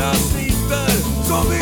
Let us